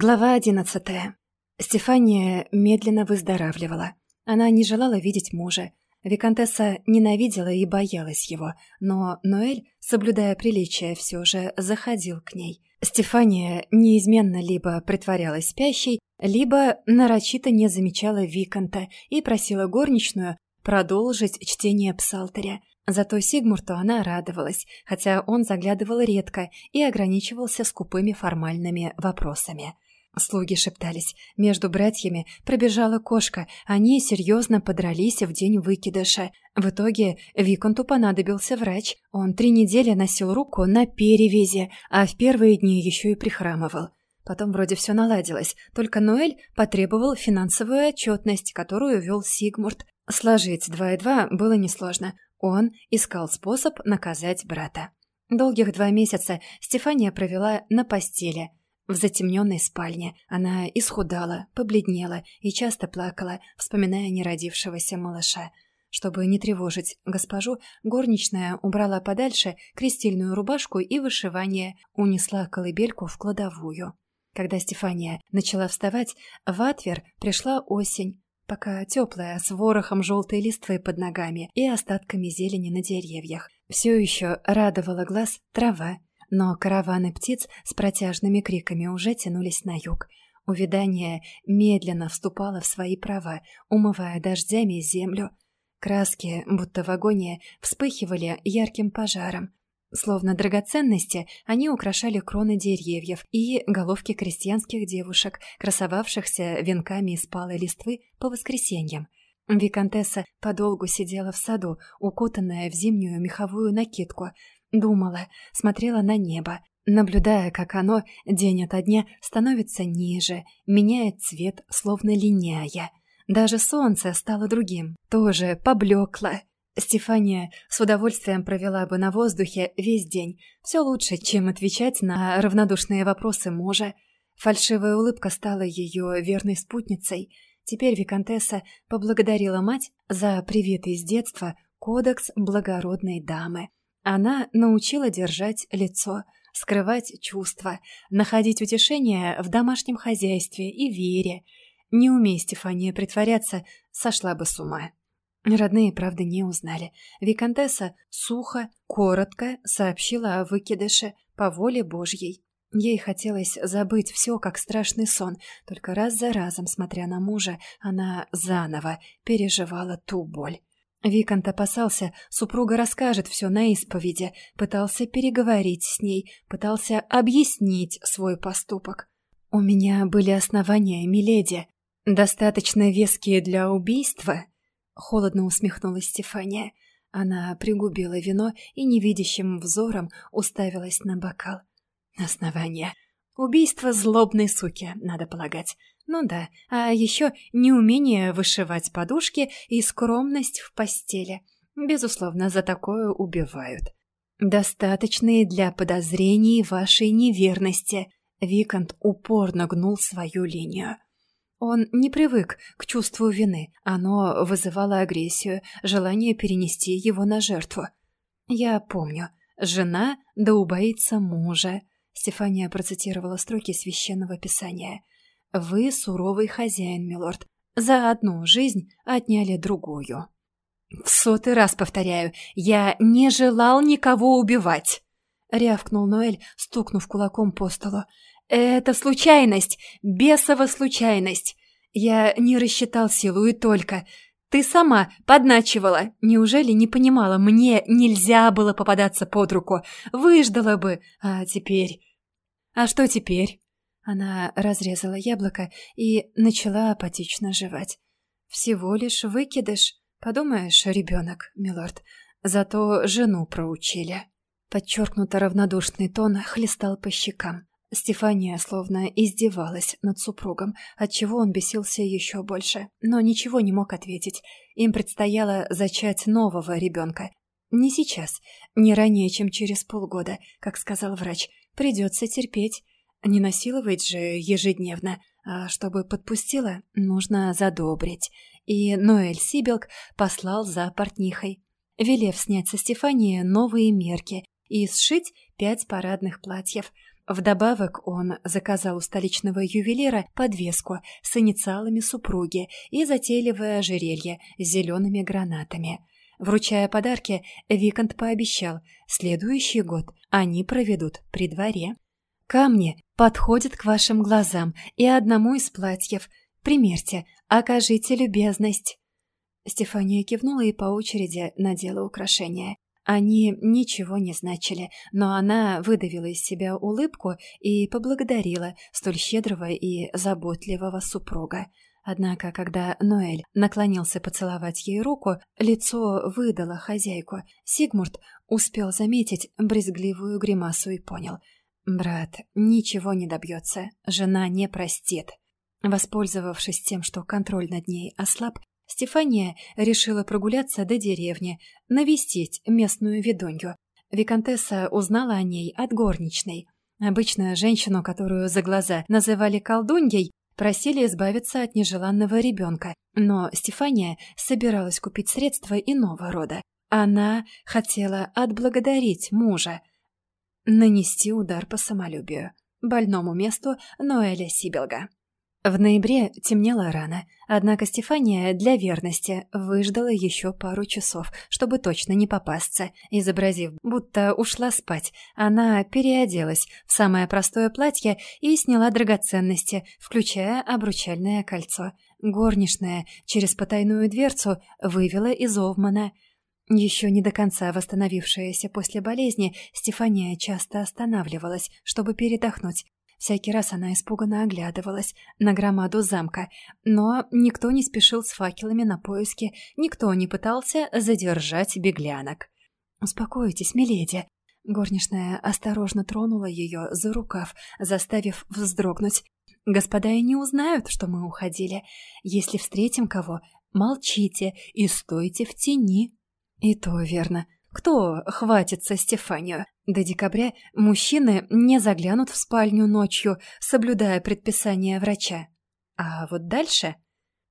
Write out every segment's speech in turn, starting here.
Глава одиннадцатая. Стефания медленно выздоравливала. Она не желала видеть мужа. Викантесса ненавидела и боялась его, но Ноэль, соблюдая приличие, все же заходил к ней. Стефания неизменно либо притворялась спящей, либо нарочито не замечала Виканта и просила горничную продолжить чтение псалтыря. Зато Сигмурту она радовалась, хотя он заглядывал редко и ограничивался скупыми формальными вопросами. Слуги шептались. Между братьями пробежала кошка. Они серьезно подрались в день выкидыша. В итоге Виконту понадобился врач. Он три недели носил руку на перевязи, а в первые дни еще и прихрамывал. Потом вроде все наладилось, только Ноэль потребовал финансовую отчетность, которую вел Сигмурт. Сложить два и два было несложно. Он искал способ наказать брата. Долгих два месяца Стефания провела на постели. В затемненной спальне она исхудала, побледнела и часто плакала, вспоминая неродившегося малыша. Чтобы не тревожить госпожу, горничная убрала подальше крестильную рубашку и вышивание, унесла колыбельку в кладовую. Когда Стефания начала вставать, в Атвер пришла осень, пока теплая, с ворохом желтой листвы под ногами и остатками зелени на деревьях. Все еще радовала глаз трава, но караваны птиц с протяжными криками уже тянулись на юг. Увидание медленно вступало в свои права, умывая дождями землю. Краски, будто в агонии, вспыхивали ярким пожаром. Словно драгоценности, они украшали кроны деревьев и головки крестьянских девушек, красовавшихся венками из палой листвы по воскресеньям. Викантесса подолгу сидела в саду, укутанная в зимнюю меховую накидку, думала, смотрела на небо, наблюдая, как оно день ото дня становится ниже, меняет цвет, словно линяя. Даже солнце стало другим, тоже поблекло, Стефания с удовольствием провела бы на воздухе весь день. Все лучше, чем отвечать на равнодушные вопросы мужа. Фальшивая улыбка стала ее верной спутницей. Теперь Викантесса поблагодарила мать за привитый с детства кодекс благородной дамы. Она научила держать лицо, скрывать чувства, находить утешение в домашнем хозяйстве и вере. Не умей Стефания притворяться, сошла бы с ума. Родные, правда, не узнали. Викантесса сухо, коротко сообщила о выкидыше по воле Божьей. Ей хотелось забыть все, как страшный сон, только раз за разом, смотря на мужа, она заново переживала ту боль. Викант опасался, супруга расскажет все на исповеди, пытался переговорить с ней, пытался объяснить свой поступок. «У меня были основания, миледи, достаточно веские для убийства», Холодно усмехнулась Стефания. Она пригубила вино и невидящим взором уставилась на бокал. Основание. Убийство злобной суки, надо полагать. Ну да, а еще неумение вышивать подушки и скромность в постели. Безусловно, за такое убивают. Достаточные для подозрений вашей неверности. Викант упорно гнул свою линию. Он не привык к чувству вины. Оно вызывало агрессию, желание перенести его на жертву. «Я помню. Жена да убоится мужа», — Стефания процитировала строки священного писания. «Вы суровый хозяин, милорд. За одну жизнь отняли другую». «В сотый раз повторяю, я не желал никого убивать!» — рявкнул Ноэль, стукнув кулаком по столу. «Это случайность! Бесова случайность! Я не рассчитал силу и только. Ты сама подначивала. Неужели не понимала, мне нельзя было попадаться под руку? Выждала бы. А теперь... А что теперь?» Она разрезала яблоко и начала апатично жевать. «Всего лишь выкидыш. Подумаешь, ребенок, милорд. Зато жену проучили». Подчеркнуто равнодушный тон хлестал по щекам. Стефания словно издевалась над супругом, отчего он бесился еще больше, но ничего не мог ответить. Им предстояло зачать нового ребенка. Не сейчас, не ранее, чем через полгода, как сказал врач. Придется терпеть. Не насиловать же ежедневно, а чтобы подпустила, нужно задобрить. И Ноэль Сибилк послал за портнихой, велев снять со Стефании новые мерки и сшить пять парадных платьев – Вдобавок он заказал у столичного ювелира подвеску с инициалами супруги и затейливое ожерелье с зелеными гранатами. Вручая подарки, Викант пообещал, следующий год они проведут при дворе. «Камни подходят к вашим глазам и одному из платьев. Примерьте, окажите любезность». Стефания кивнула и по очереди надела украшения. Они ничего не значили, но она выдавила из себя улыбку и поблагодарила столь щедрого и заботливого супруга. Однако, когда Ноэль наклонился поцеловать ей руку, лицо выдало хозяйку. Сигмурт успел заметить брезгливую гримасу и понял. Брат ничего не добьется, жена не простит. Воспользовавшись тем, что контроль над ней ослаб, Стефания решила прогуляться до деревни, навестить местную ведунью. Викантесса узнала о ней от горничной. Обычно женщину, которую за глаза называли колдуньей, просили избавиться от нежеланного ребенка, но Стефания собиралась купить средства иного рода. Она хотела отблагодарить мужа, нанести удар по самолюбию, больному месту Ноэля Сибелга. В ноябре темнело рано, однако Стефания для верности выждала еще пару часов, чтобы точно не попасться. Изобразив, будто ушла спать, она переоделась в самое простое платье и сняла драгоценности, включая обручальное кольцо. Горничная через потайную дверцу вывела из Овмана. Еще не до конца восстановившаяся после болезни, Стефания часто останавливалась, чтобы передохнуть, Всякий раз она испуганно оглядывалась на громаду замка, но никто не спешил с факелами на поиски, никто не пытался задержать беглянок. «Успокойтесь, миледи!» Горничная осторожно тронула ее за рукав, заставив вздрогнуть. «Господа и не узнают, что мы уходили. Если встретим кого, молчите и стойте в тени». «И то верно. Кто хватится Стефанию? До декабря мужчины не заглянут в спальню ночью, соблюдая предписания врача. А вот дальше...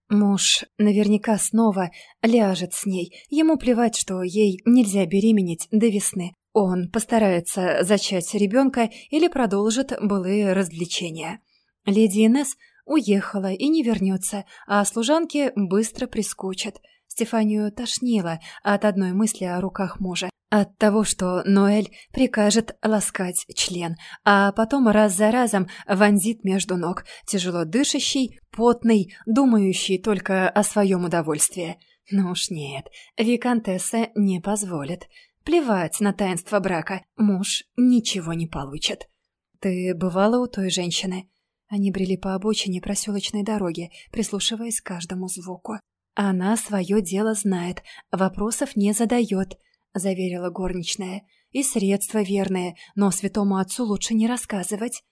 Муж наверняка снова ляжет с ней. Ему плевать, что ей нельзя беременеть до весны. Он постарается зачать ребенка или продолжит былые развлечения. Леди Инесс уехала и не вернется, а служанки быстро прискучат. Стефанию тошнило от одной мысли о руках мужа. От того, что Ноэль прикажет ласкать член, а потом раз за разом вонзит между ног, тяжело дышащий, потный, думающий только о своем удовольствии. Ну уж нет, Викантесса не позволит. Плевать на таинство брака, муж ничего не получит. «Ты бывала у той женщины?» Они брели по обочине проселочной дороги, прислушиваясь к каждому звуку. «Она свое дело знает, вопросов не задает», — заверила горничная. «И средства верные, но святому отцу лучше не рассказывать».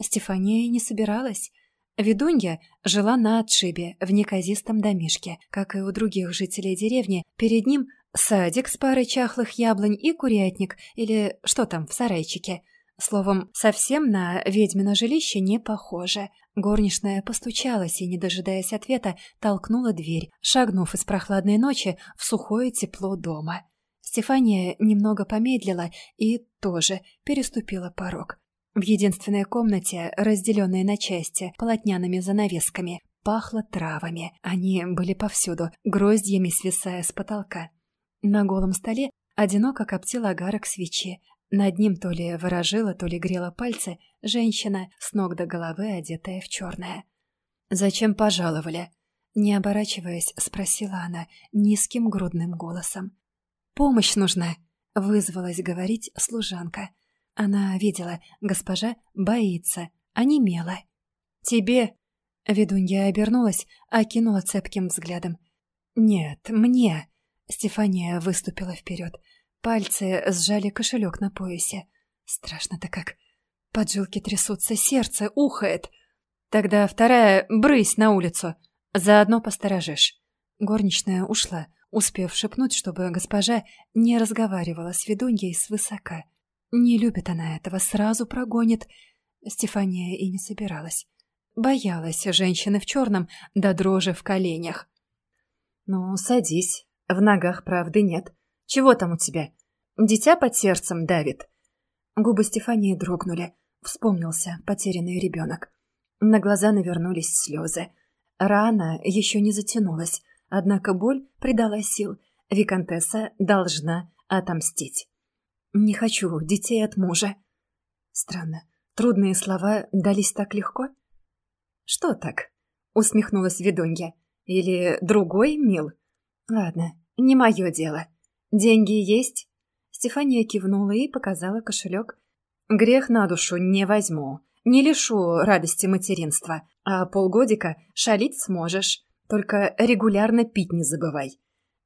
Стефания не собиралась. Ведунья жила на отшибе, в неказистом домишке. Как и у других жителей деревни, перед ним садик с парой чахлых яблонь и курятник, или что там в сарайчике. Словом, совсем на ведьмино жилище не похоже. Горничная постучалась и, не дожидаясь ответа, толкнула дверь, шагнув из прохладной ночи в сухое тепло дома. Стефания немного помедлила и тоже переступила порог. В единственной комнате, разделенной на части полотняными занавесками, пахло травами. Они были повсюду, гроздьями свисая с потолка. На голом столе одиноко коптил огарок свечи. Над ним то ли ворожила, то ли грела пальцы женщина, с ног до головы одетая в черное. «Зачем пожаловали?» Не оборачиваясь, спросила она низким грудным голосом. «Помощь нужна!» — вызвалась говорить служанка. Она видела, госпожа боится, онемела. «Тебе!» — ведунья обернулась, окинула цепким взглядом. «Нет, мне!» — Стефания выступила вперед. Пальцы сжали кошелек на поясе. Страшно-то как. Поджилки трясутся, сердце ухает. Тогда вторая брысь на улицу. Заодно посторожишь. Горничная ушла, успев шепнуть, чтобы госпожа не разговаривала с ведуньей свысока. Не любит она этого, сразу прогонит. Стефания и не собиралась. Боялась женщины в черном до дрожи в коленях. «Ну, садись. В ногах правды нет. Чего там у тебя? Дитя под сердцем давит». Губы Стефании дрогнули. Вспомнился потерянный ребенок. На глаза навернулись слезы. Рана еще не затянулась, однако боль придала сил. Викантесса должна отомстить. «Не хочу детей от мужа». Странно, трудные слова дались так легко. «Что так?» — усмехнулась ведунья. «Или другой мил?» «Ладно, не мое дело. Деньги есть?» Стефания кивнула и показала кошелек. «Грех на душу не возьму. Не лишу радости материнства. А полгодика шалить сможешь. Только регулярно пить не забывай».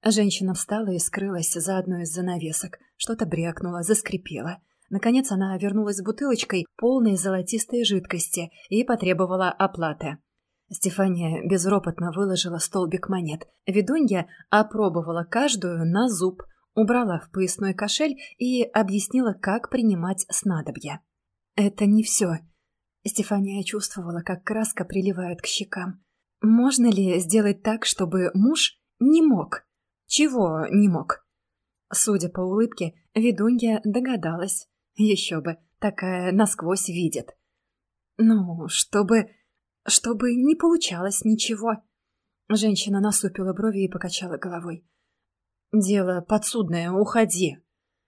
Женщина встала и скрылась за одной из занавесок. Что-то брякнуло, заскрипело. Наконец она вернулась с бутылочкой, полной золотистой жидкости, и потребовала оплаты. Стефания безропотно выложила столбик монет. Ведунья опробовала каждую на зуб, убрала в поясной кошель и объяснила, как принимать снадобья. «Это не все». Стефания чувствовала, как краска приливает к щекам. «Можно ли сделать так, чтобы муж не мог?» «Чего не мог?» Судя по улыбке, ведунья догадалась. Еще бы, такая насквозь видит. «Ну, чтобы...» чтобы не получалось ничего. Женщина насупила брови и покачала головой. «Дело подсудное, уходи».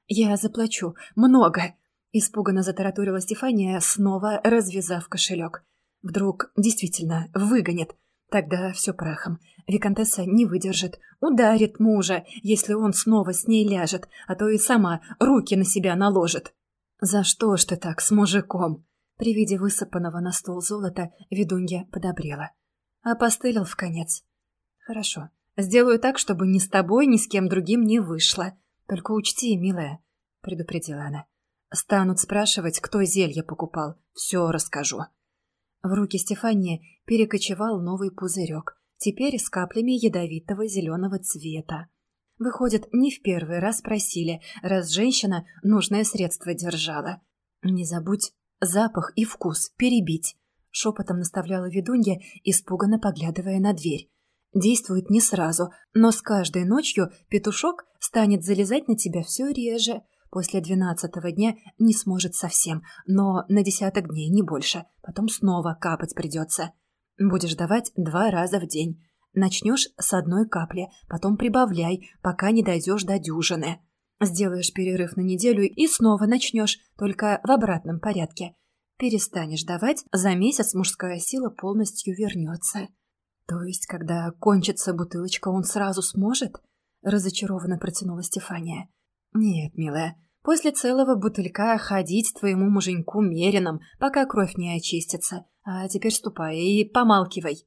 «Я заплачу. Много». Испуганно затараторила Стефания, снова развязав кошелек. «Вдруг действительно выгонит. Тогда все прахом. Викантесса не выдержит, ударит мужа, если он снова с ней ляжет, а то и сама руки на себя наложит». «За что ж ты так с мужиком?» При виде высыпанного на стол золота ведунья подобрела. Опостылил в конец. «Хорошо. Сделаю так, чтобы ни с тобой, ни с кем другим не вышло. Только учти, милая», — предупредила она. «Станут спрашивать, кто зелье покупал. Все расскажу». В руки Стефании перекочевал новый пузырек, теперь с каплями ядовитого зеленого цвета. Выходит, не в первый раз просили, раз женщина нужное средство держала. «Не забудь запах и вкус перебить», — шепотом наставляла ведунья, испуганно поглядывая на дверь. «Действует не сразу, но с каждой ночью петушок станет залезать на тебя все реже. После двенадцатого дня не сможет совсем, но на десяток дней не больше. Потом снова капать придется. Будешь давать два раза в день. Начнешь с одной капли, потом прибавляй, пока не дойдешь до дюжины». Сделаешь перерыв на неделю и снова начнешь, только в обратном порядке. Перестанешь давать, за месяц мужская сила полностью вернется. То есть, когда кончится бутылочка, он сразу сможет? Разочарованно протянула Стефания. Нет, милая, после целого бутылька ходить твоему муженьку мереном, пока кровь не очистится. А теперь ступай и помалкивай.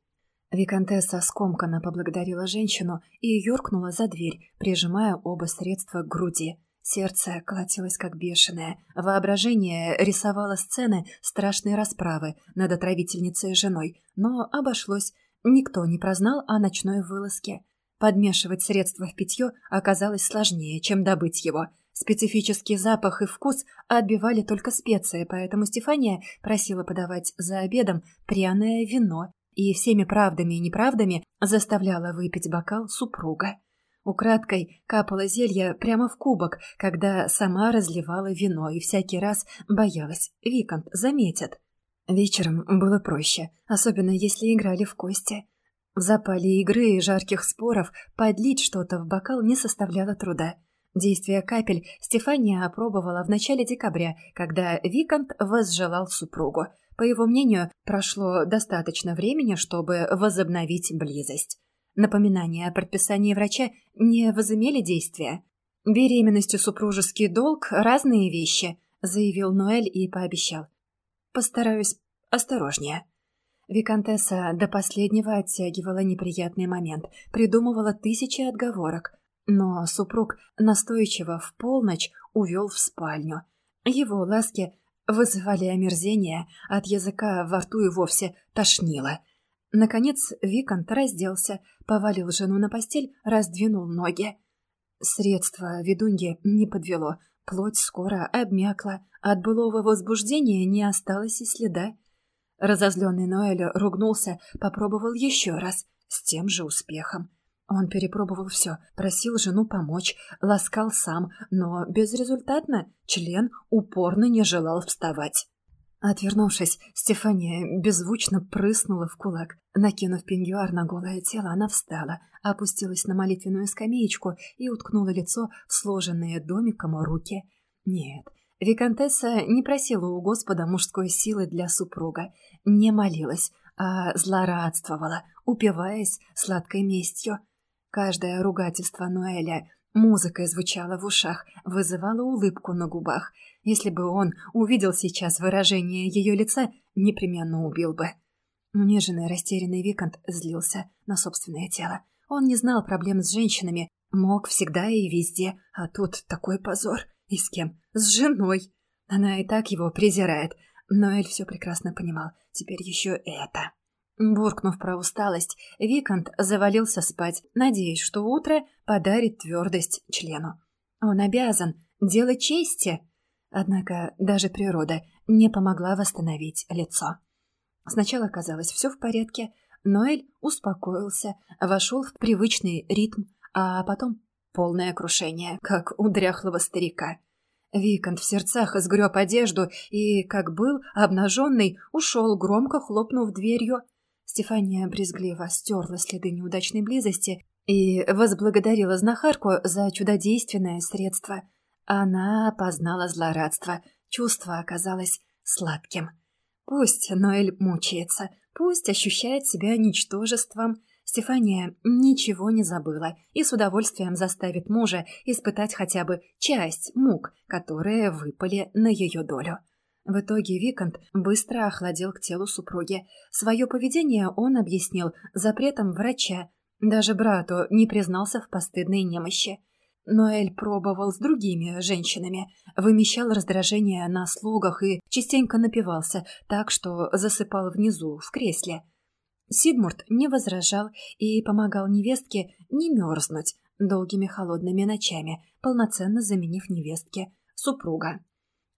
Викантесса скомканно поблагодарила женщину и юркнула за дверь, прижимая оба средства к груди. Сердце колотилось как бешеное. Воображение рисовало сцены страшной расправы над отравительницей и женой, но обошлось. Никто не прознал о ночной вылазке. Подмешивать средства в питье оказалось сложнее, чем добыть его. Специфический запах и вкус отбивали только специи, поэтому Стефания просила подавать за обедом пряное вино и всеми правдами и неправдами заставляла выпить бокал супруга. Украдкой капала зелье прямо в кубок, когда сама разливала вино и всякий раз боялась. Викант заметят. Вечером было проще, особенно если играли в кости. В запале игры и жарких споров подлить что-то в бокал не составляло труда. Действие капель Стефания опробовала в начале декабря, когда Викант возжелал супругу. По его мнению, прошло достаточно времени, чтобы возобновить близость. Напоминания о предписании врача не возымели действия. «Беременность и супружеский долг – разные вещи», – заявил Ноэль и пообещал. «Постараюсь осторожнее». Викантесса до последнего оттягивала неприятный момент, придумывала тысячи отговорок, но супруг настойчиво в полночь увел в спальню. Его ласки вызывали омерзение, от языка во рту и вовсе тошнило. Наконец Викант разделся, повалил жену на постель, раздвинул ноги. Средство ведунье не подвело, плоть скоро обмякла, от былого возбуждения не осталось и следа. Разозленный Ноэль ругнулся, попробовал еще раз, с тем же успехом. Он перепробовал все, просил жену помочь, ласкал сам, но безрезультатно член упорно не желал вставать. Отвернувшись, Стефания беззвучно прыснула в кулак. Накинув пеньюар на голое тело, она встала, опустилась на молитвенную скамеечку и уткнула лицо в сложенные домиком руки. Нет, Викантесса не просила у Господа мужской силы для супруга, не молилась, а злорадствовала, упиваясь сладкой местью. Каждое ругательство Ноэля музыкой звучало в ушах, вызывало улыбку на губах. Если бы он увидел сейчас выражение ее лица, непременно убил бы. Униженный, растерянный Викант злился на собственное тело. Он не знал проблем с женщинами, мог всегда и везде, а тут такой позор. И с кем? С женой. Она и так его презирает. Но Эль все прекрасно понимал. Теперь еще это. Буркнув про усталость, Викант завалился спать, надеясь, что утро подарит твердость члену. Он обязан делать чести. Однако даже природа не помогла восстановить лицо. Сначала казалось все в порядке, но Эль успокоился, вошел в привычный ритм, а потом полное крушение, как у дряхлого старика. Викант в сердцах изгреб одежду и, как был, обнаженный, ушел, громко хлопнув дверью. Стефания брезгливо стерла следы неудачной близости и возблагодарила знахарку за чудодейственное средство. Она опознала злорадство, чувство оказалось сладким. Пусть Ноэль мучается, пусть ощущает себя ничтожеством — Стефания ничего не забыла и с удовольствием заставит мужа испытать хотя бы часть мук, которые выпали на ее долю. В итоге Викант быстро охладел к телу супруги. Свое поведение он объяснил запретом врача. Даже брату не признался в постыдной немощи. Ноэль пробовал с другими женщинами, вымещал раздражение на слугах и частенько напивался, так что засыпал внизу, в кресле. Сигмурт не возражал и помогал невестке не мерзнуть долгими холодными ночами, полноценно заменив невестке супруга.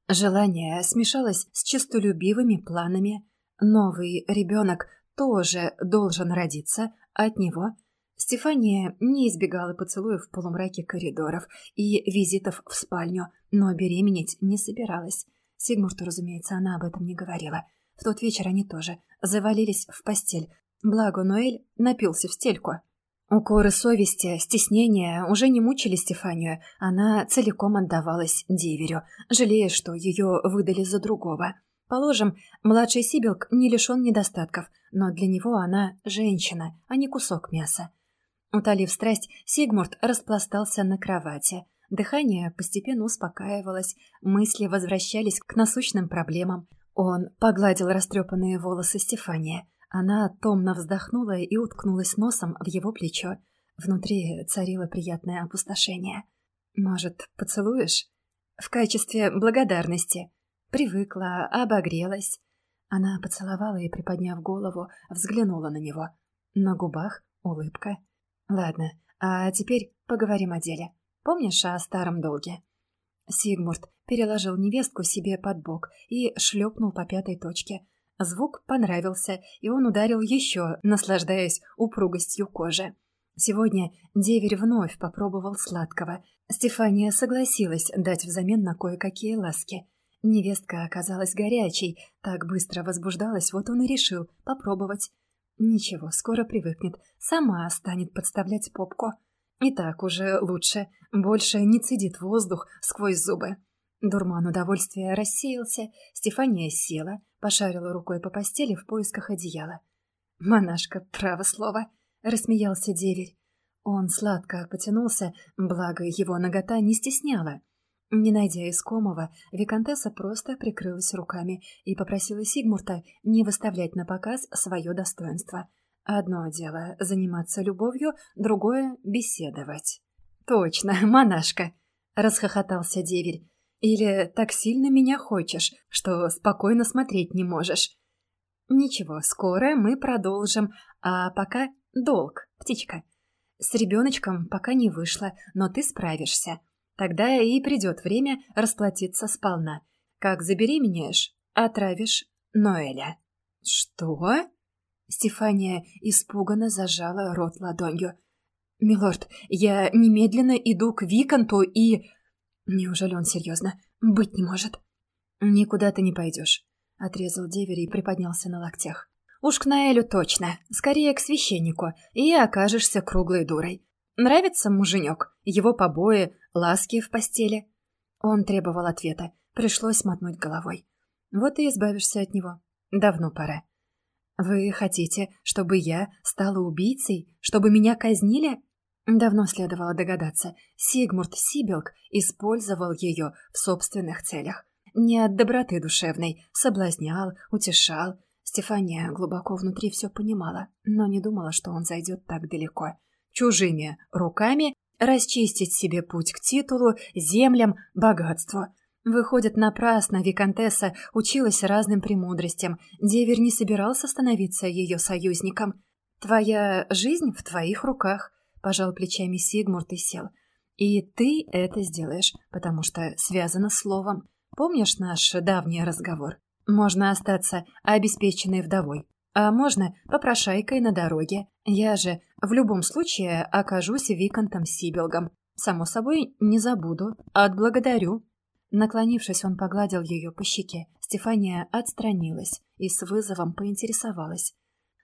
Желание смешалось с честолюбивыми планами. Новый ребенок тоже должен родиться от него. Стефания не избегала поцелуев в полумраке коридоров и визитов в спальню, но беременеть не собиралась. Сигмурту, разумеется, она об этом не говорила. В тот вечер они тоже завалились в постель, благо Ноэль напился в стельку. Укоры совести, стеснения уже не мучили Стефанию, она целиком отдавалась деверю, жалея, что ее выдали за другого. Положим, младший Сибилк не лишен недостатков, но для него она женщина, а не кусок мяса. Утолив страсть, Сигмурт распластался на кровати. Дыхание постепенно успокаивалось, мысли возвращались к насущным проблемам. Он погладил растрепанные волосы Стефания. Она томно вздохнула и уткнулась носом в его плечо. Внутри царило приятное опустошение. «Может, поцелуешь?» «В качестве благодарности». Привыкла, обогрелась. Она поцеловала и, приподняв голову, взглянула на него. На губах улыбка. «Ладно, а теперь поговорим о деле. Помнишь о старом долге?» Сигмурт переложил невестку себе под бок и шлепнул по пятой точке. Звук понравился, и он ударил еще, наслаждаясь упругостью кожи. Сегодня деверь вновь попробовал сладкого. Стефания согласилась дать взамен на кое-какие ласки. Невестка оказалась горячей, так быстро возбуждалась, вот он и решил попробовать. Ничего, скоро привыкнет, сама станет подставлять попку. И так уже лучше, больше не цедит воздух сквозь зубы. Дурман удовольствия рассеялся, Стефания села, пошарила рукой по постели в поисках одеяла. «Монашка, право слово!» — рассмеялся деверь. Он сладко потянулся, благо его нагота не стесняла. Не найдя искомого, Викантесса просто прикрылась руками и попросила Сигмурта не выставлять на показ свое достоинство. Одно дело — заниматься любовью, другое — беседовать. «Точно, монашка!» — расхохотался деверь. «Или так сильно меня хочешь, что спокойно смотреть не можешь?» «Ничего, скоро мы продолжим, а пока долг, птичка. С ребеночком пока не вышло, но ты справишься. Тогда и придет время расплатиться сполна. Как забеременеешь, отравишь Ноэля». «Что?» Стефания испуганно зажала рот ладонью. «Милорд, я немедленно иду к Виканту и...» «Неужели он серьезно? Быть не может». «Никуда ты не пойдешь». — отрезал деверь и приподнялся на локтях. «Уж к Наэлю точно, скорее к священнику, и окажешься круглой дурой. Нравится муженек, его побои, ласки в постели?» Он требовал ответа, пришлось мотнуть головой. «Вот и избавишься от него. Давно пора». «Вы хотите, чтобы я стала убийцей? Чтобы меня казнили?» Давно следовало догадаться. Сигмурт Сибилк использовал ее в собственных целях. Не от доброты душевной, соблазнял, утешал. Стефания глубоко внутри все понимала, но не думала, что он зайдет так далеко. Чужими руками расчистить себе путь к титулу, землям, богатству. Выходит, напрасно Викантесса училась разным премудростям. Деверь не собирался становиться ее союзником. «Твоя жизнь в твоих руках», — пожал плечами Сигмурт и сел. «И ты это сделаешь, потому что связано словом. Помнишь наш давний разговор? Можно остаться обеспеченной вдовой, а можно попрошайкой на дороге. Я же в любом случае окажусь Виконтом Сибилгом. Само собой, не забуду, отблагодарю». Наклонившись, он погладил ее по щеке. Стефания отстранилась и с вызовом поинтересовалась.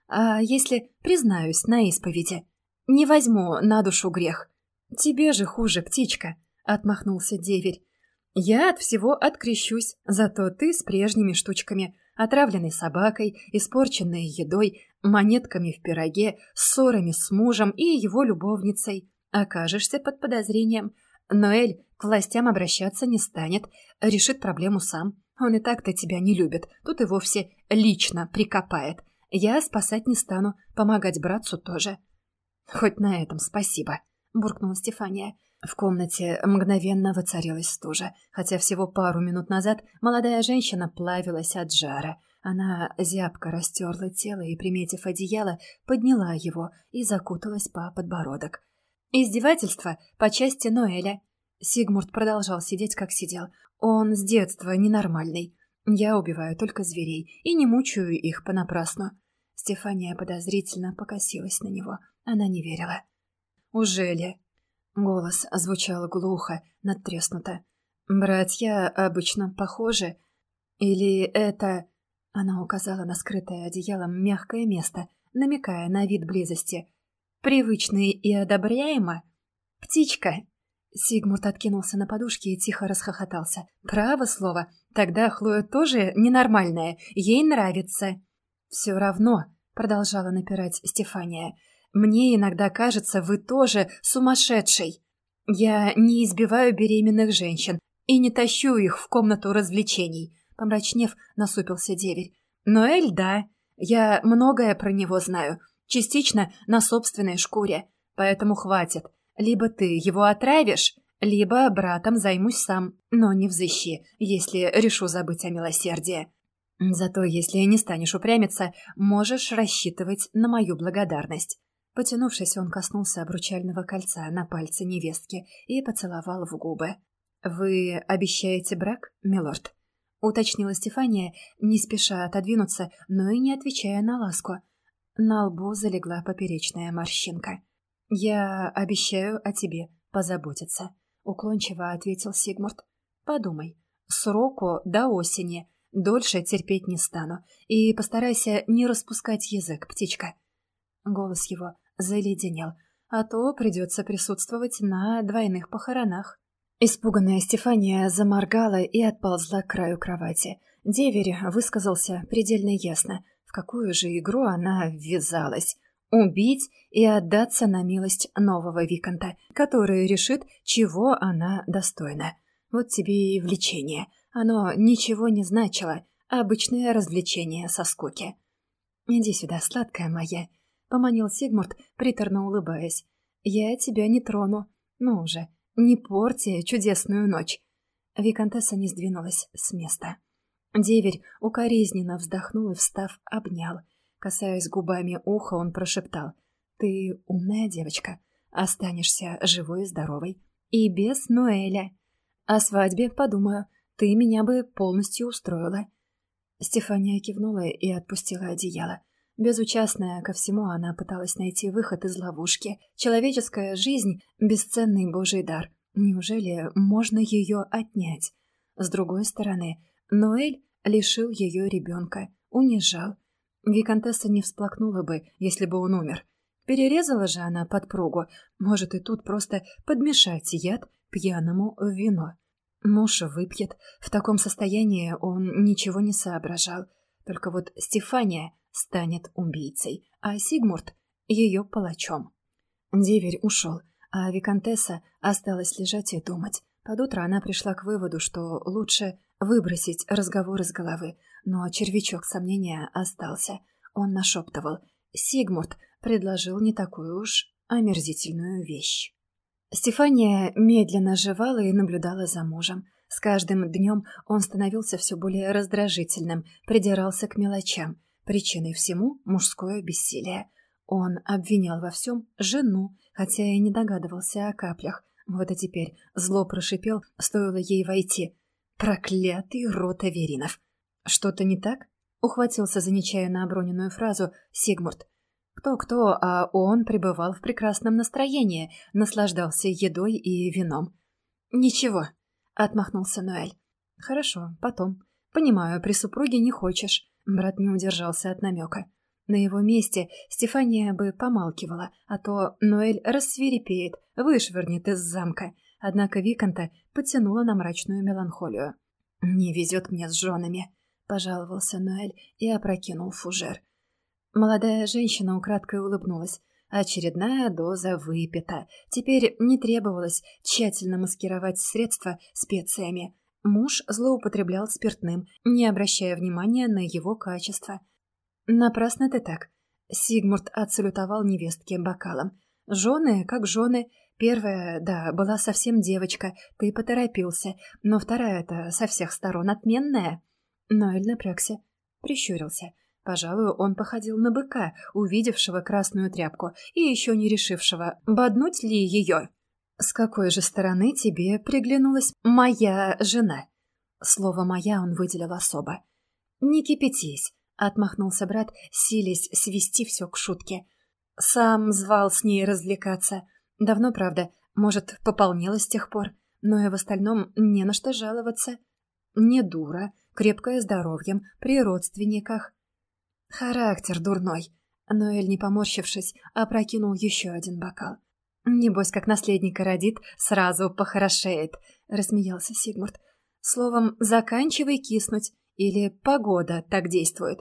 «А если признаюсь на исповеди? Не возьму на душу грех. Тебе же хуже, птичка», — отмахнулся деверь. «Я от всего открещусь, зато ты с прежними штучками, отравленной собакой, испорченной едой, монетками в пироге, ссорами с мужем и его любовницей. Окажешься под подозрением. Ноэль к властям обращаться не станет, решит проблему сам. Он и так-то тебя не любит, тут и вовсе лично прикопает. Я спасать не стану, помогать братцу тоже». «Хоть на этом спасибо», — буркнула Стефания. В комнате мгновенно воцарилась стужа, хотя всего пару минут назад молодая женщина плавилась от жара. Она зябко растерла тело и, приметив одеяло, подняла его и закуталась по подбородок. Издевательство по части Ноэля. Сигмурт продолжал сидеть, как сидел. Он с детства ненормальный. Я убиваю только зверей и не мучаю их понапрасну. Стефания подозрительно покосилась на него. Она не верила. «Ужели?» Голос звучал глухо, надтреснуто. «Братья обычно похожи? Или это...» Она указала на скрытое одеялом мягкое место, намекая на вид близости. «Привычный и одобряемо? Птичка!» Сигмурт откинулся на подушке и тихо расхохотался. «Право слово, тогда Хлоя тоже ненормальная, ей нравится». «Все равно», — продолжала напирать Стефания, — мне иногда кажется, вы тоже сумасшедший. Я не избиваю беременных женщин и не тащу их в комнату развлечений. Помрачнев, насупился деверь. Но Эль, да, я многое про него знаю, частично на собственной шкуре. Поэтому хватит. Либо ты его отравишь, либо братом займусь сам, но не взыщи, если решу забыть о милосердии. Зато если не станешь упрямиться, можешь рассчитывать на мою благодарность. Потянувшись, он коснулся обручального кольца на пальце невестки и поцеловал в губы. «Вы обещаете брак, милорд?» — уточнила Стефания, не спеша отодвинуться, но и не отвечая на ласку. На лбу залегла поперечная морщинка. «Я обещаю о тебе позаботиться», — уклончиво ответил Сигмурт. «Подумай. Сроку до осени. Дольше терпеть не стану. И постарайся не распускать язык, птичка». Голос его заледенел, а то придется присутствовать на двойных похоронах. Испуганная Стефания заморгала и отползла к краю кровати. Деверь высказался предельно ясно, в какую же игру она ввязалась. Убить и отдаться на милость нового Виконта, который решит, чего она достойна. Вот тебе и влечение. Оно ничего не значило. Обычное развлечение со скуки. «Иди сюда, сладкая моя», — поманил Сигмурт, приторно улыбаясь. «Я тебя не трону. Ну уже, не порти чудесную ночь». Викантесса не сдвинулась с места. Деверь укоризненно вздохнул и, встав, обнял. Касаясь губами уха, он прошептал. «Ты умная девочка. Останешься живой и здоровой. И без Ноэля. О свадьбе подумаю. Ты меня бы полностью устроила». Стефания кивнула и отпустила одеяло. Безучастная ко всему, она пыталась найти выход из ловушки. Человеческая жизнь — бесценный божий дар. Неужели можно ее отнять? С другой стороны, Ноэль лишил ее ребенка, унижал. Викантесса не всплакнула бы, если бы он умер. Перерезала же она подпругу, может и тут просто подмешать яд пьяному в вино. Муж выпьет, в таком состоянии он ничего не соображал. Только вот Стефания станет убийцей, а Сигмурт — ее палачом. Деверь ушел, а Викантесса осталась лежать и думать. Под утро она пришла к выводу, что лучше выбросить разговор из головы, но червячок сомнения остался. Он нашептывал. Сигмурт предложил не такую уж омерзительную вещь. Стефания медленно жевала и наблюдала за мужем. С каждым днем он становился все более раздражительным, придирался к мелочам. Причиной всему – мужское бессилие. Он обвинял во всем жену, хотя и не догадывался о каплях. Вот и теперь зло прошипел, стоило ей войти. «Проклятый рот Аверинов!» «Что-то не так?» — ухватился за нечаянно оброненную фразу Сигмурт. Кто-кто, а он пребывал в прекрасном настроении, наслаждался едой и вином. «Ничего», — отмахнулся Ноэль. «Хорошо, потом. Понимаю, при супруге не хочешь». Брат не удержался от намека. На его месте Стефания бы помалкивала, а то Ноэль рассвирепеет, вышвырнет из замка. Однако Виконта потянула на мрачную меланхолию. «Не везет мне с женами», — пожаловался Ноэль и опрокинул фужер. Молодая женщина украдкой улыбнулась. Очередная доза выпита. Теперь не требовалось тщательно маскировать средства специями. Муж злоупотреблял спиртным, не обращая внимания на его качество. «Напрасно ты так». Сигмурт отсалютовал невестке бокалом. «Жены, как жены. Первая, да, была совсем девочка, ты поторопился, но вторая-то со всех сторон отменная». Ноэль напрягся, прищурился. Пожалуй, он походил на быка, увидевшего красную тряпку и еще не решившего, боднуть ли ее. «С какой же стороны тебе приглянулась моя жена?» Слово «моя» он выделил особо. «Не кипятись», — отмахнулся брат, силясь свести все к шутке. «Сам звал с ней развлекаться. Давно, правда, может, пополнила с тех пор, но и в остальном не на что жаловаться. Не дура, крепкое здоровьем, при родственниках». «Характер дурной», — Ноэль, не поморщившись, опрокинул еще один бокал. «Небось, как наследника родит, сразу похорошеет», — рассмеялся Сигмурт. «Словом, заканчивай киснуть, или погода так действует.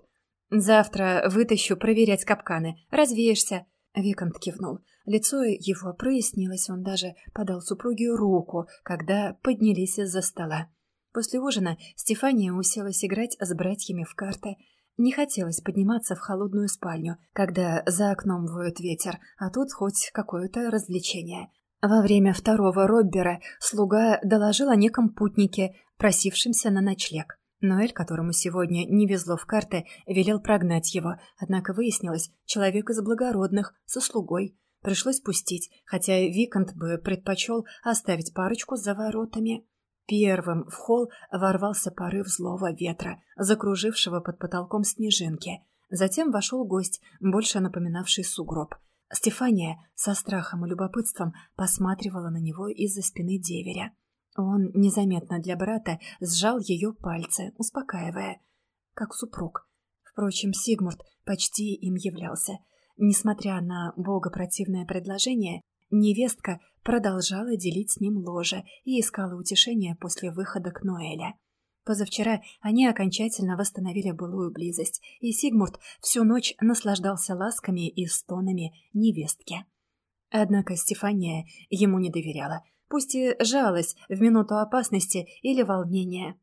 Завтра вытащу проверять капканы, развеешься». Викант кивнул. Лицо его прояснилось, он даже подал супруге руку, когда поднялись из-за стола. После ужина Стефания уселась играть с братьями в карты — не хотелось подниматься в холодную спальню, когда за окном воет ветер, а тут хоть какое-то развлечение. Во время второго роббера слуга доложил о неком путнике, просившемся на ночлег. Ноэль, которому сегодня не везло в карты, велел прогнать его, однако выяснилось, человек из благородных, со слугой. Пришлось пустить, хотя Викант бы предпочел оставить парочку за воротами. Первым в холл ворвался порыв злого ветра, закружившего под потолком снежинки. Затем вошел гость, больше напоминавший сугроб. Стефания со страхом и любопытством посматривала на него из-за спины деверя. Он незаметно для брата сжал ее пальцы, успокаивая, как супруг. Впрочем, Сигмурт почти им являлся. Несмотря на богопротивное предложение, невестка продолжала делить с ним ложе и искала утешения после выхода к Ноэля. Позавчера они окончательно восстановили былую близость, и Сигмурт всю ночь наслаждался ласками и стонами невестки. Однако Стефания ему не доверяла, пусть и жалась в минуту опасности или волнения.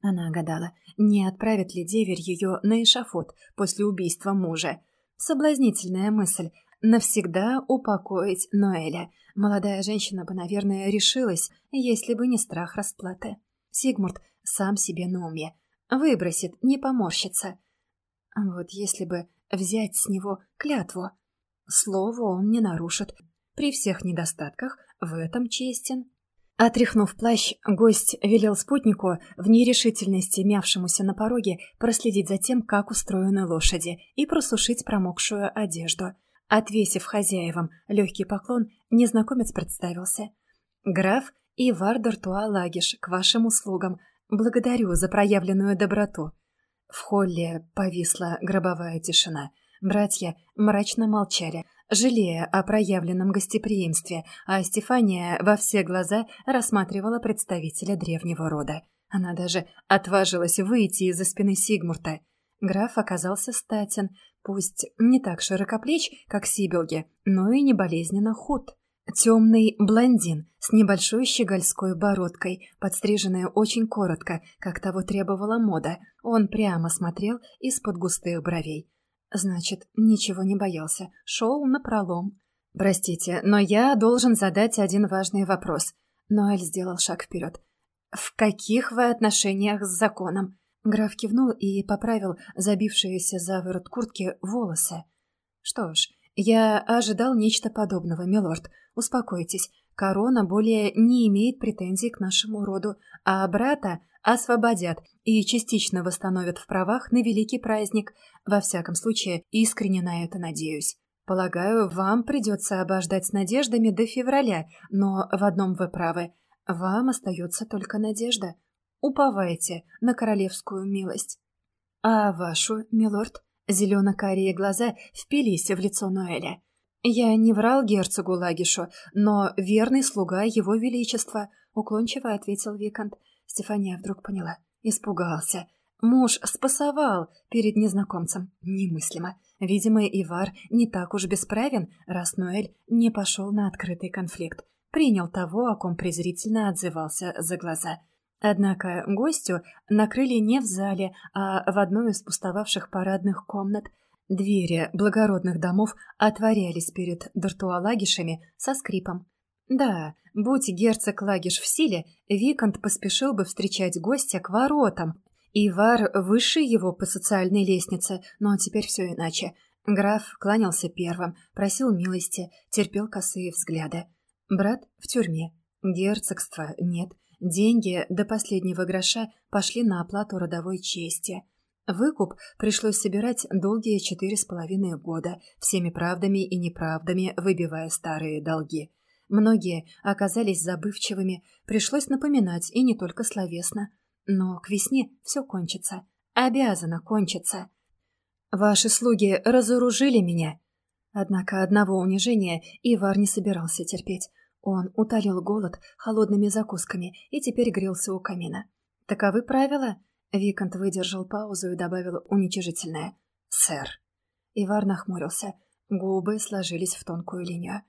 Она гадала, не отправит ли деверь ее на эшафот после убийства мужа. Соблазнительная мысль, навсегда упокоить Ноэля. Молодая женщина бы, наверное, решилась, если бы не страх расплаты. Сигмурт сам себе на уме. Выбросит, не поморщится. Вот если бы взять с него клятву. Слово он не нарушит. При всех недостатках в этом честен. Отряхнув плащ, гость велел спутнику, в нерешительности мявшемуся на пороге, проследить за тем, как устроены лошади, и просушить промокшую одежду. Отвесив хозяевам легкий поклон, незнакомец представился. «Граф Ивар Д'Артуа Лагиш, к вашим услугам. Благодарю за проявленную доброту». В холле повисла гробовая тишина. Братья мрачно молчали, жалея о проявленном гостеприимстве, а Стефания во все глаза рассматривала представителя древнего рода. Она даже отважилась выйти из-за спины Сигмурта. Граф оказался статен, пусть не так широкоплеч, как Сибилги, но и не болезненно худ. Темный блондин с небольшой щегольской бородкой, подстриженная очень коротко, как того требовала мода. Он прямо смотрел из-под густых бровей. Значит, ничего не боялся, шел напролом. «Простите, но я должен задать один важный вопрос». Ноэль сделал шаг вперед. «В каких вы отношениях с законом?» Граф кивнул и поправил забившиеся за ворот куртки волосы. «Что ж, я ожидал нечто подобного, милорд. Успокойтесь, корона более не имеет претензий к нашему роду, а брата освободят и частично восстановят в правах на великий праздник. Во всяком случае, искренне на это надеюсь. Полагаю, вам придется обождать с надеждами до февраля, но в одном вы правы. Вам остается только надежда. Уповайте на королевскую милость. А вашу, милорд? Зелено-карие глаза впились в лицо Ноэля. «Я не врал герцогу Лагишу, но верный слуга его величества», — уклончиво ответил Викант. Стефания вдруг поняла. Испугался. Муж спасовал перед незнакомцем. Немыслимо. Видимо, Ивар не так уж бесправен, раз Ноэль не пошел на открытый конфликт. Принял того, о ком презрительно отзывался за глаза. Однако гостю накрыли не в зале, а в одной из пустовавших парадных комнат — Двери благородных домов отворялись перед дартуалагишами со скрипом. Да, будь герцог Лагиш в силе, Викант поспешил бы встречать гостя к воротам. Ивар выше его по социальной лестнице, но теперь все иначе. Граф кланялся первым, просил милости, терпел косые взгляды. Брат в тюрьме. Герцогства нет. Деньги до последнего гроша пошли на оплату родовой чести. Выкуп пришлось собирать долгие четыре с половиной года, всеми правдами и неправдами выбивая старые долги. Многие оказались забывчивыми, пришлось напоминать, и не только словесно. Но к весне все кончится. Обязано кончиться. Ваши слуги разоружили меня. Однако одного унижения Ивар не собирался терпеть. Он утолил голод холодными закусками и теперь грелся у камина. Таковы правила — Викант выдержал паузу и добавил уничижительное «Сэр». Ивар нахмурился. Губы сложились в тонкую линию.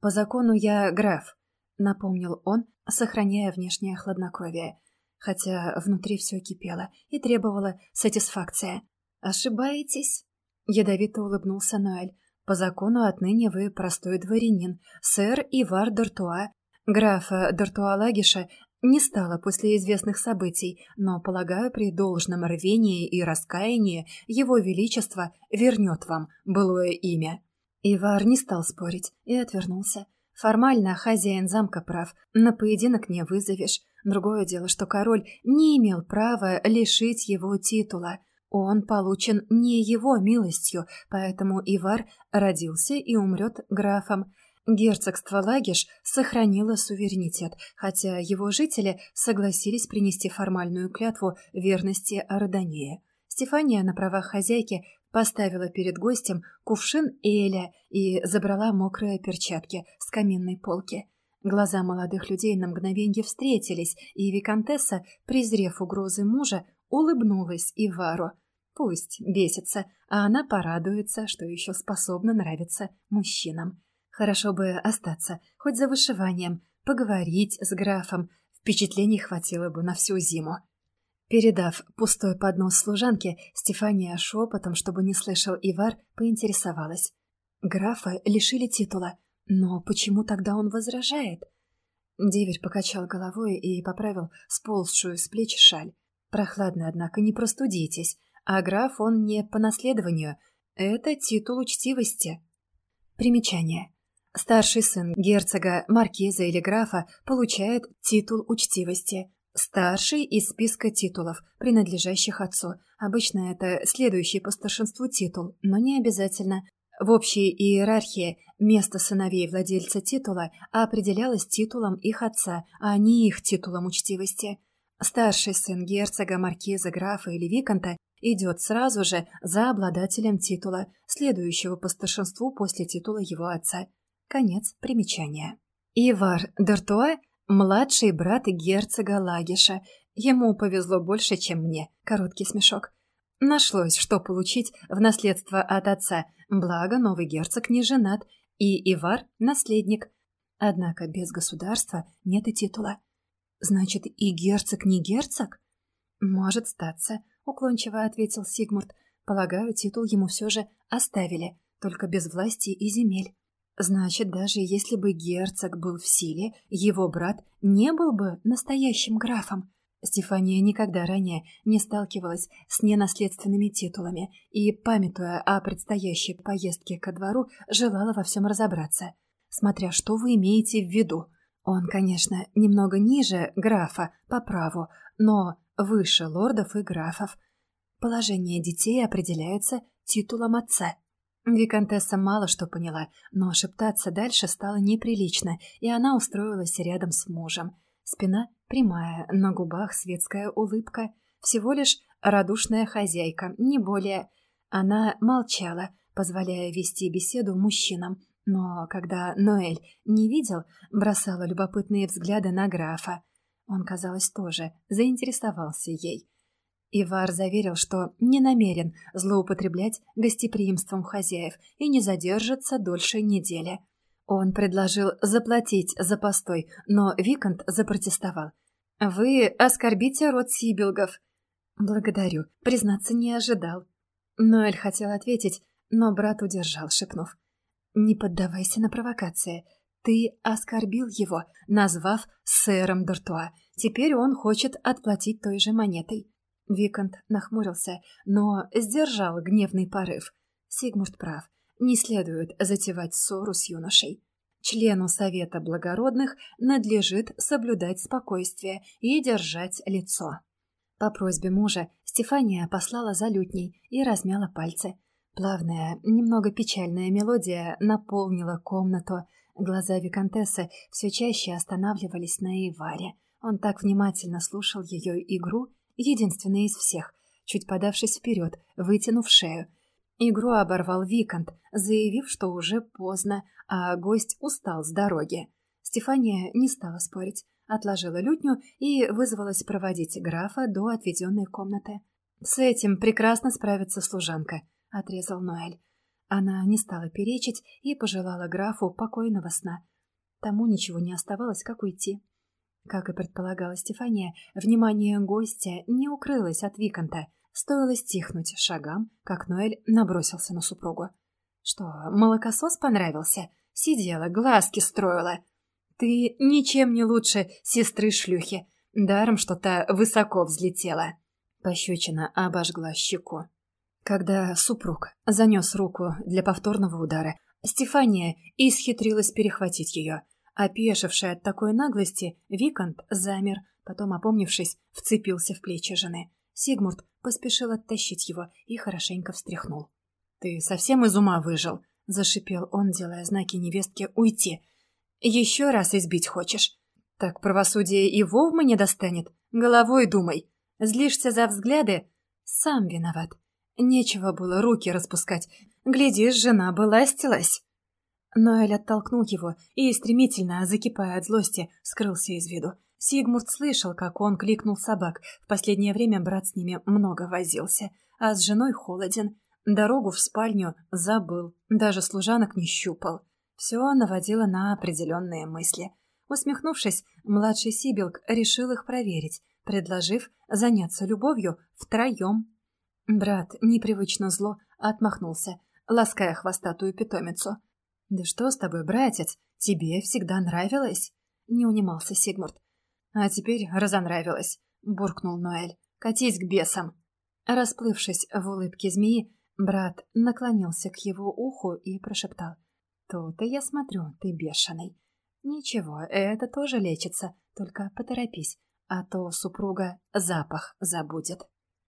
«По закону я граф», — напомнил он, сохраняя внешнее хладнокровие, хотя внутри все кипело и требовало сатисфакция. «Ошибаетесь?» — ядовито улыбнулся Ноэль. «По закону отныне вы простой дворянин, сэр Ивар Д'Артуа. Графа Д'Артуа Лагиша не стало после известных событий, но, полагаю, при должном рвении и раскаянии его величество вернет вам былое имя». Ивар не стал спорить и отвернулся. Формально хозяин замка прав, на поединок не вызовешь. Другое дело, что король не имел права лишить его титула. Он получен не его милостью, поэтому Ивар родился и умрет графом. Герцогство Лагиш сохранило суверенитет, хотя его жители согласились принести формальную клятву верности Ордонее. Стефания на правах хозяйки поставила перед гостем кувшин Эля и забрала мокрые перчатки с каминной полки. Глаза молодых людей на мгновенье встретились, и Викантесса, презрев угрозы мужа, улыбнулась Ивару. Пусть бесится, а она порадуется, что еще способна нравиться мужчинам. Хорошо бы остаться, хоть за вышиванием, поговорить с графом. Впечатлений хватило бы на всю зиму. Передав пустой поднос служанке, Стефания шепотом, чтобы не слышал Ивар, поинтересовалась. Графа лишили титула, но почему тогда он возражает? Деверь покачал головой и поправил сползшую с плеч шаль. Прохладно, однако, не простудитесь, а граф он не по наследованию. Это титул учтивости. Примечание. Старший сын герцога, маркиза или графа получает титул учтивости. Старший из списка титулов, принадлежащих отцу. Обычно это следующий по старшинству титул, но не обязательно. В общей иерархии место сыновей владельца титула определялось титулом их отца, а не их титулом учтивости. Старший сын герцога, маркиза, графа или виконта идет сразу же за обладателем титула, следующего по старшинству после титула его отца. Конец примечания. Ивар Д'Артуа – младший брат герцога Лагиша. Ему повезло больше, чем мне. Короткий смешок. Нашлось, что получить в наследство от отца, благо новый герцог не женат, и Ивар – наследник. Однако без государства нет и титула. Значит, и герцог не герцог? Может статься, уклончиво ответил Сигмурт. Полагаю, титул ему все же оставили, только без власти и земель. Значит, даже если бы герцог был в силе, его брат не был бы настоящим графом. Стефания никогда ранее не сталкивалась с ненаследственными титулами и, памятуя о предстоящей поездке ко двору, желала во всем разобраться. Смотря что вы имеете в виду. Он, конечно, немного ниже графа по праву, но выше лордов и графов. Положение детей определяется титулом отца. Викантесса мало что поняла, но шептаться дальше стало неприлично, и она устроилась рядом с мужем. Спина прямая, на губах светская улыбка. Всего лишь радушная хозяйка, не более. Она молчала, позволяя вести беседу мужчинам, но когда Ноэль не видел, бросала любопытные взгляды на графа. Он, казалось, тоже заинтересовался ей. Ивар заверил, что не намерен злоупотреблять гостеприимством хозяев и не задержится дольше недели. Он предложил заплатить за постой, но Викант запротестовал. «Вы оскорбите род Сибилгов». «Благодарю. Признаться, не ожидал». Ноэль хотел ответить, но брат удержал, шепнув. «Не поддавайся на провокации. Ты оскорбил его, назвав сэром Д'Артуа. Теперь он хочет отплатить той же монетой». Викант нахмурился, но сдержал гневный порыв. Сигмурт прав. Не следует затевать ссору с юношей. Члену Совета Благородных надлежит соблюдать спокойствие и держать лицо. По просьбе мужа Стефания послала за лютней и размяла пальцы. Плавная, немного печальная мелодия наполнила комнату. Глаза Викантессы все чаще останавливались на Иваре. Он так внимательно слушал ее игру, единственный из всех, чуть подавшись вперед, вытянув шею. Игру оборвал Викант, заявив, что уже поздно, а гость устал с дороги. Стефания не стала спорить, отложила лютню и вызвалась проводить графа до отведенной комнаты. «С этим прекрасно справится служанка», отрезал Ноэль. Она не стала перечить и пожелала графу покойного сна. Тому ничего не оставалось, как уйти. Как и предполагала Стефания, внимание гостя не укрылось от Виконта. Стоило стихнуть шагам, как Ноэль набросился на супругу. «Что, молокосос понравился? Сидела, глазки строила. Ты ничем не лучше сестры-шлюхи. Даром, что та высоко взлетела». Пощечина обожгла щеку. Когда супруг занес руку для повторного удара, Стефания исхитрилась перехватить ее. Опешивший от такой наглости, Викант замер, потом, опомнившись, вцепился в плечи жены. Сигмурт поспешил оттащить его и хорошенько встряхнул. «Ты совсем из ума выжил?» — зашипел он, делая знаки невестке «Уйти!» «Еще раз избить хочешь? Так правосудие и Вовма не достанет. Головой думай. Злишься за взгляды? Сам виноват. Нечего было руки распускать. Глядишь, жена бы ластилась. Ноэль оттолкнул его и, стремительно, закипая от злости, скрылся из виду. Сигмурт слышал, как он кликнул собак. В последнее время брат с ними много возился. А с женой холоден. Дорогу в спальню забыл. Даже служанок не щупал. Все наводило на определенные мысли. Усмехнувшись, младший Сибилк решил их проверить, предложив заняться любовью втроем Брат непривычно зло отмахнулся, лаская хвостатую питомицу. «Да что с тобой, братец? Тебе всегда нравилось?» — не унимался Сигмурт. «А теперь разонравилось», — буркнул Ноэль. «Катись к бесам!» Расплывшись в улыбке змеи, брат наклонился к его уху и прошептал. «То-то я смотрю, ты бешеный. Ничего, это тоже лечится, только поторопись, а то супруга запах забудет».